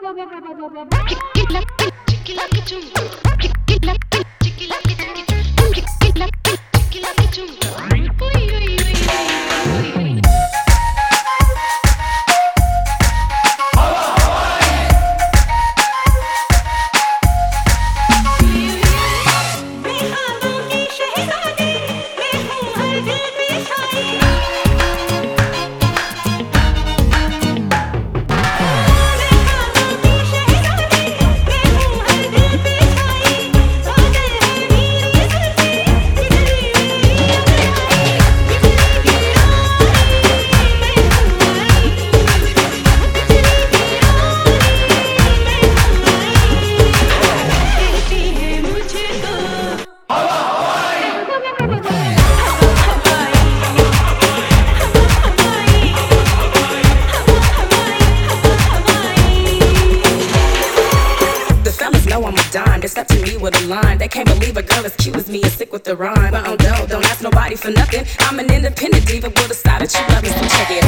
The dime. They step to me with a line. They can't believe a girl as cute as me is sick with the rhyme. But on dough, don't ask nobody for nothing. I'm an independent diva with a style that you love so check it.